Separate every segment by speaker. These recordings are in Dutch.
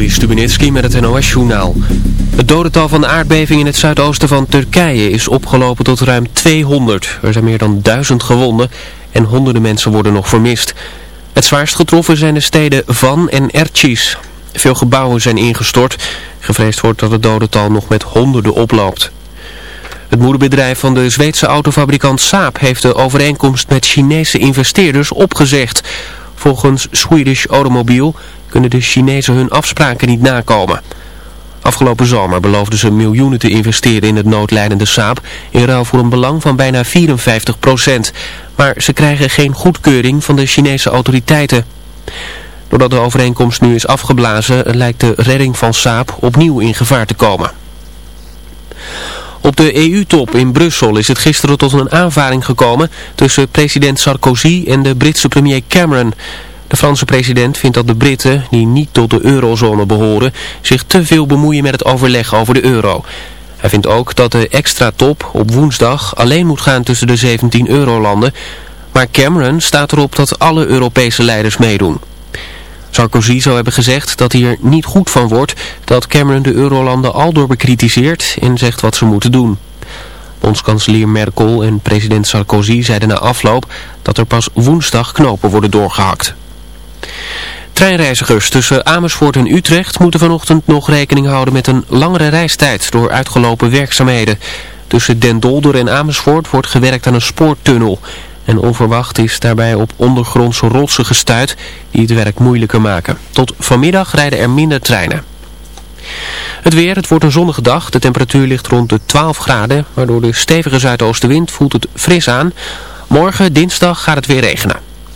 Speaker 1: Juri met het NOS-journaal. Het dodental van de aardbeving in het zuidoosten van Turkije is opgelopen tot ruim 200. Er zijn meer dan duizend gewonden en honderden mensen worden nog vermist. Het zwaarst getroffen zijn de steden Van en Ercis. Veel gebouwen zijn ingestort. Gevreesd wordt dat het dodental nog met honderden oploopt. Het moederbedrijf van de Zweedse autofabrikant Saab heeft de overeenkomst met Chinese investeerders opgezegd. Volgens Swedish Automobile kunnen de Chinezen hun afspraken niet nakomen. Afgelopen zomer beloofden ze miljoenen te investeren in het noodlijdende Saab in ruil voor een belang van bijna 54 procent. Maar ze krijgen geen goedkeuring van de Chinese autoriteiten. Doordat de overeenkomst nu is afgeblazen lijkt de redding van Saab opnieuw in gevaar te komen. Op de EU-top in Brussel is het gisteren tot een aanvaring gekomen tussen president Sarkozy en de Britse premier Cameron. De Franse president vindt dat de Britten, die niet tot de eurozone behoren, zich te veel bemoeien met het overleg over de euro. Hij vindt ook dat de extra top op woensdag alleen moet gaan tussen de 17 eurolanden. Maar Cameron staat erop dat alle Europese leiders meedoen. Sarkozy zou hebben gezegd dat hij er niet goed van wordt dat Cameron de eurolanden aldoor bekritiseert en zegt wat ze moeten doen. Bondskanselier Merkel en president Sarkozy zeiden na afloop dat er pas woensdag knopen worden doorgehakt. Treinreizigers tussen Amersfoort en Utrecht moeten vanochtend nog rekening houden met een langere reistijd door uitgelopen werkzaamheden. Tussen Den Dolder en Amersfoort wordt gewerkt aan een spoortunnel. En onverwacht is daarbij op ondergrondse rotsen gestuit die het werk moeilijker maken. Tot vanmiddag rijden er minder treinen. Het weer, het wordt een zonnige dag. De temperatuur ligt rond de 12 graden, waardoor de stevige zuidoostenwind voelt het fris aan. Morgen, dinsdag, gaat het weer regenen.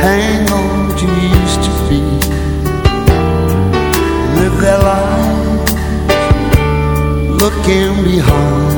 Speaker 2: Hang on to used to be, live their lives looking behind.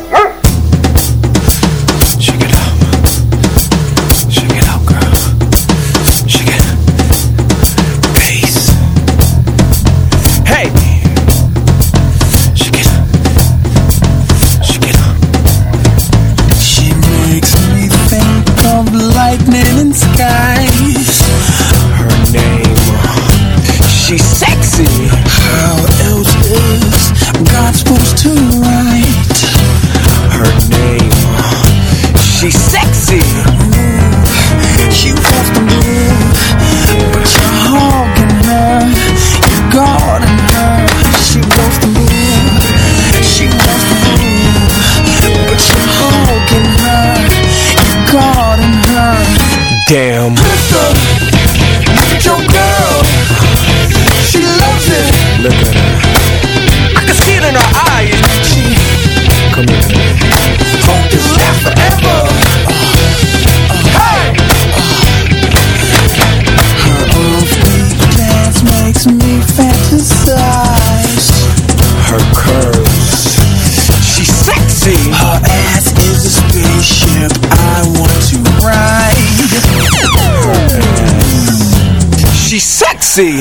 Speaker 2: Move,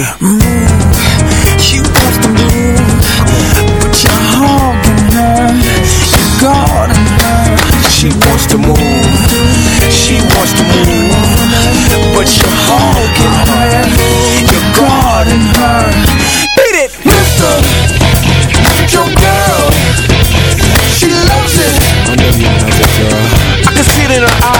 Speaker 2: She wants to move, But you're hogging her You're guarding her She wants to move. She wants to move. But you're hogging her. You're guarding her Beat it! Mister Your girl. She loves it. I know you love girl. I can see it in her eyes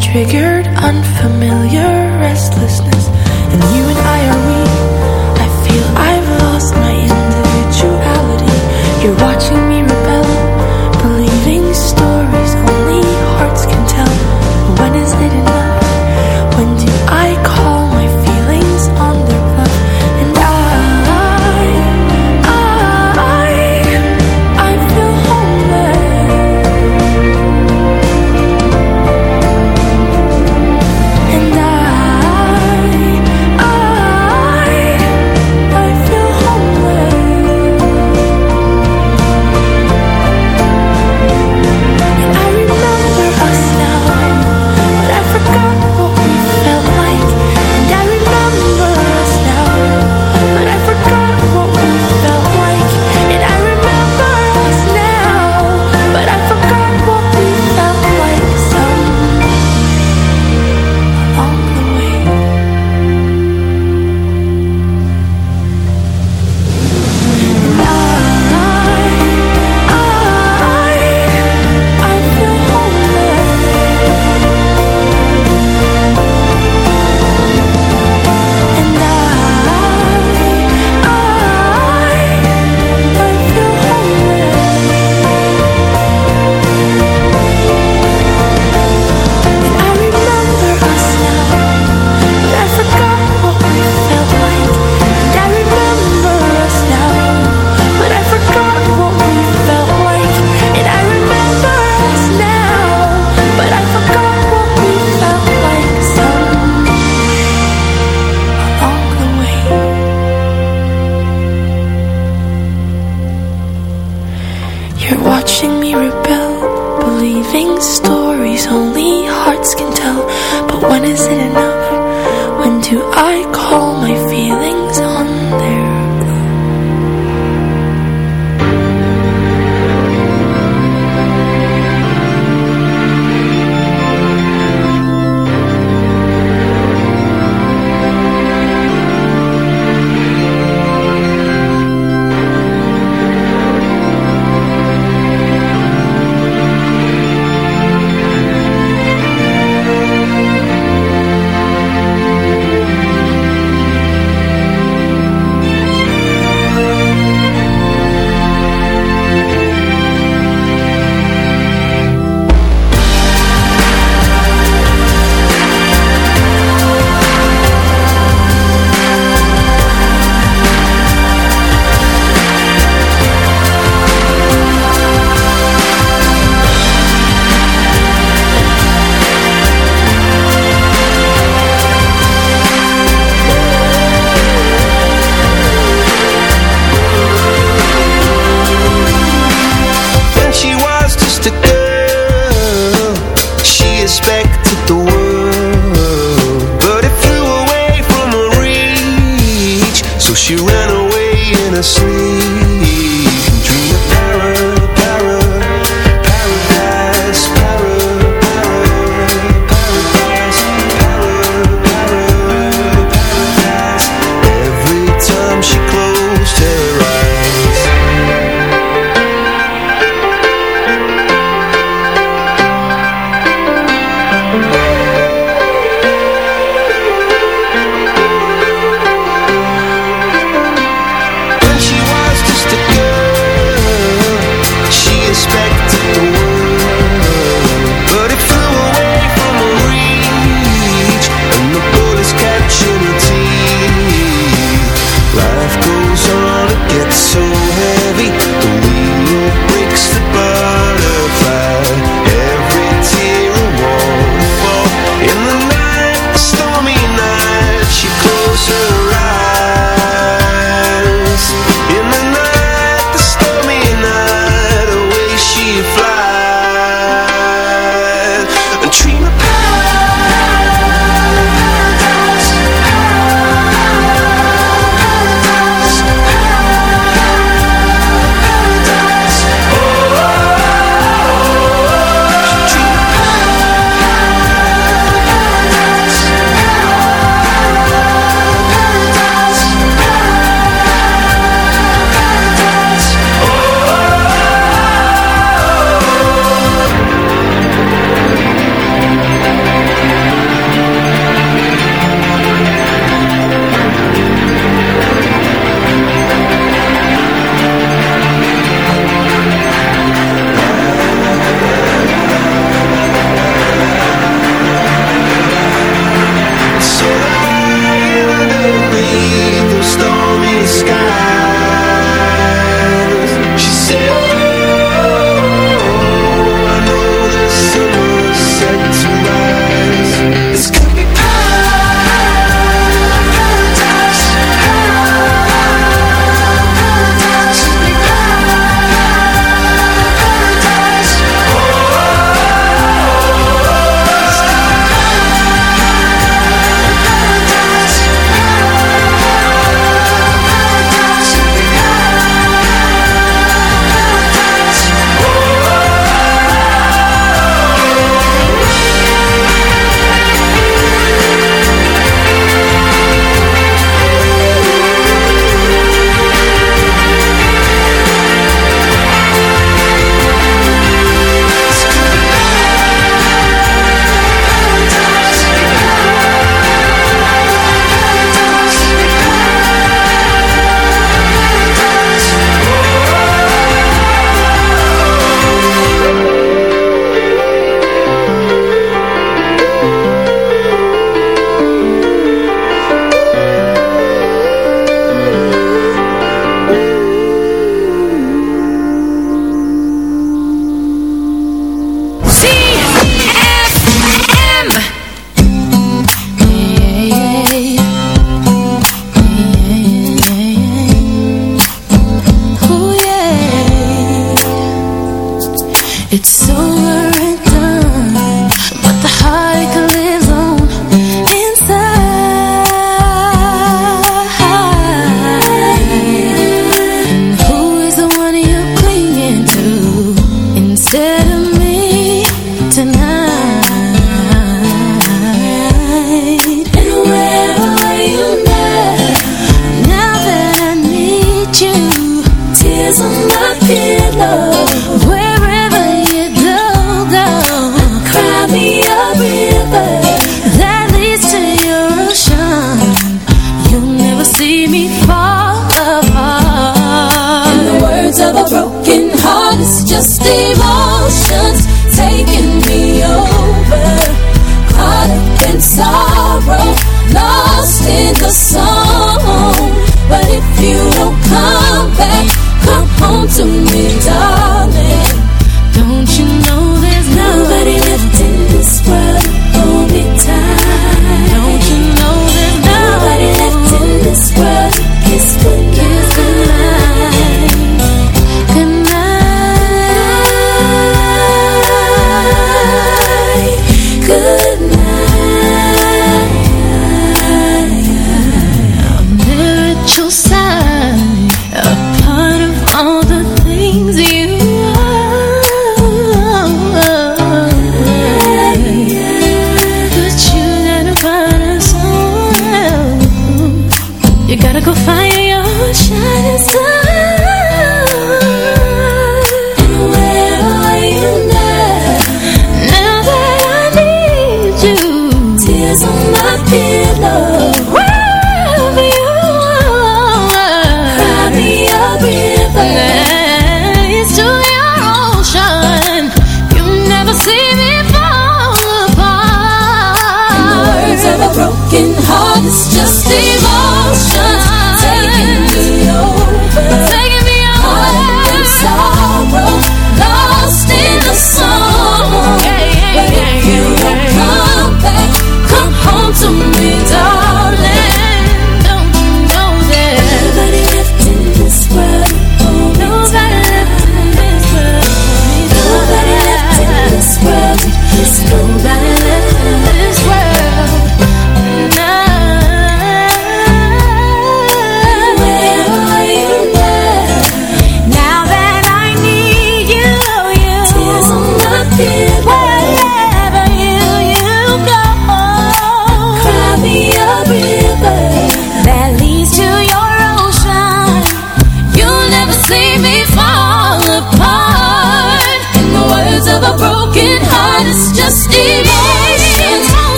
Speaker 3: triggered unfamiliar.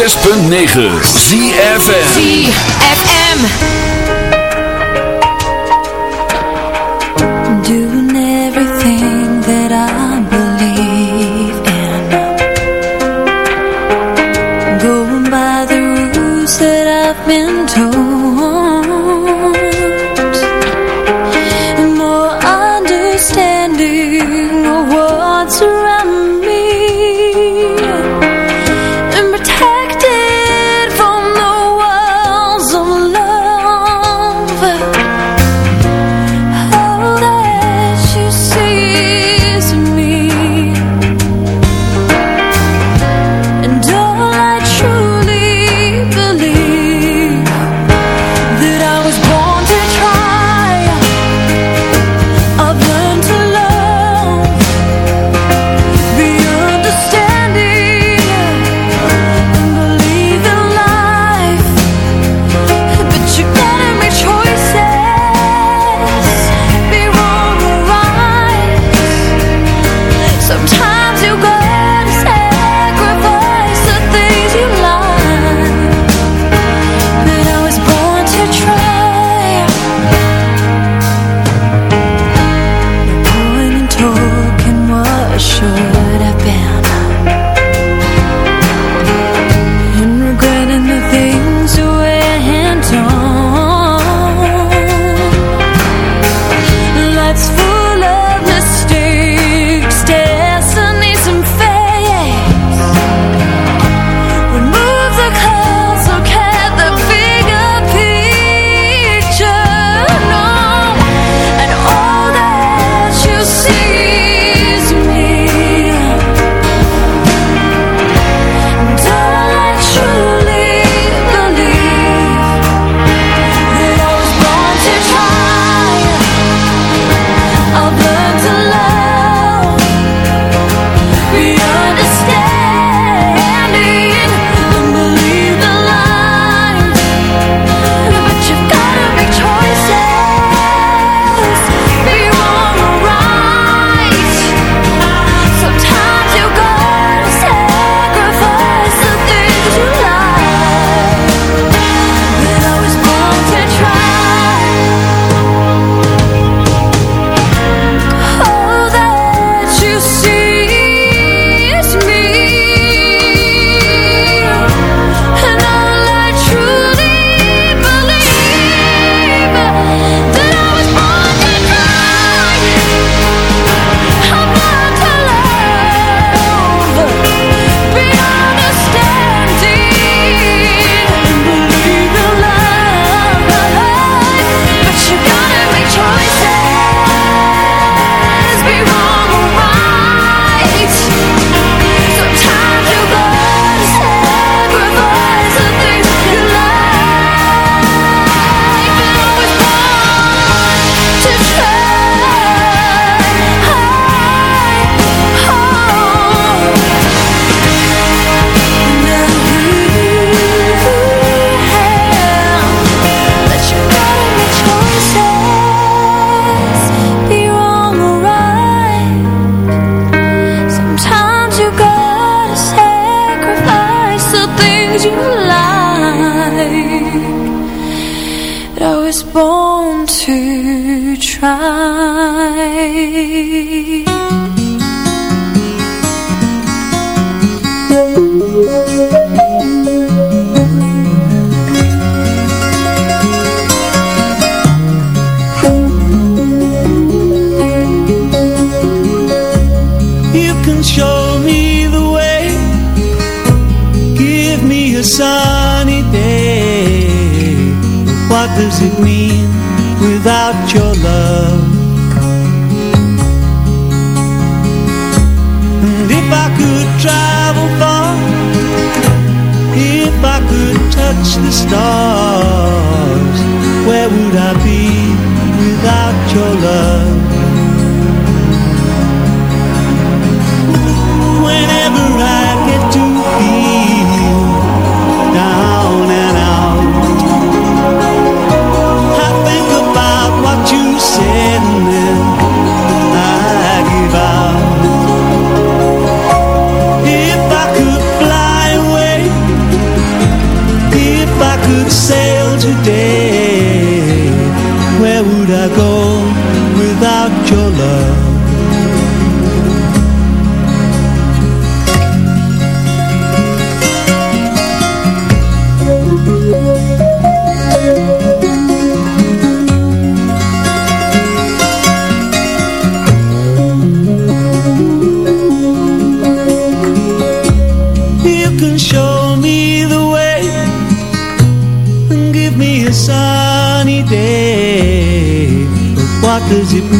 Speaker 4: 106.9 ZFM
Speaker 5: ZFM.
Speaker 4: gotas